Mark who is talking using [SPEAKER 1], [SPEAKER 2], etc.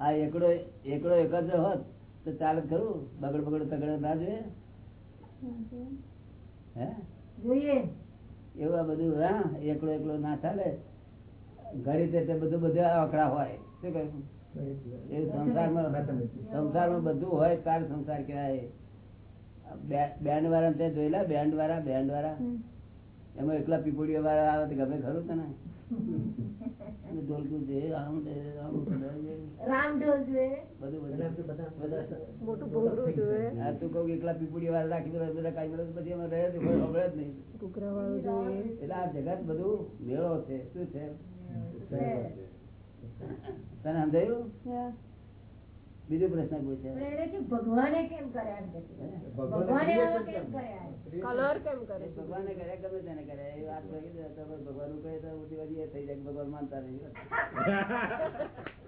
[SPEAKER 1] આ એકડો એકડો એક જ હોત તો ચાલે ખરું બગડ બગડ તગડ ના જોઈએ. હે?
[SPEAKER 2] જોઈએ.
[SPEAKER 1] એવું આ બધું હા એકલો એકલો ના ચાલે. ઘરે તે બધું બધા અકડા હોય. શું કહ્યું? એ સંસારમાં સંસારમાં બધું હોય તાર સંસાર કહેવાય. બેન્ડ વાળા તે જોયેલા બેન્ડ વાળા બેન્ડ વાળા એમાં એકલા પીપોડીઓ વાળા આવે તો ગમે ખરું તને? ઢોલકું છે આમ છે આમ
[SPEAKER 2] રામ ઢોલ જોઈએ
[SPEAKER 1] બધું. બધું બધા
[SPEAKER 3] મોટું ભૂંગળું જોઈએ
[SPEAKER 1] આ તું કહું એકલા પીપુડી વાળા રાખી દો બધા કાંઈ મળે પછી એમાં રહે તો ખબર જ નહીં.
[SPEAKER 3] વાળું જોઈએ
[SPEAKER 1] એટલે આ જગત બધું મેળો છે. શું છે? તને સમજાયું? બીજો પ્રશ્ન પૂછે
[SPEAKER 2] ભગવાને કેમ કર્યા છે. ભગવાને કેમ કર્યા?
[SPEAKER 3] કલર કેમ કરે
[SPEAKER 1] ભગવાને કર્યા ગમે તેને કર્યા. એ વાત ભગવાનનું કહે તો થઈ જાય ભગવાન માનતા નહીં.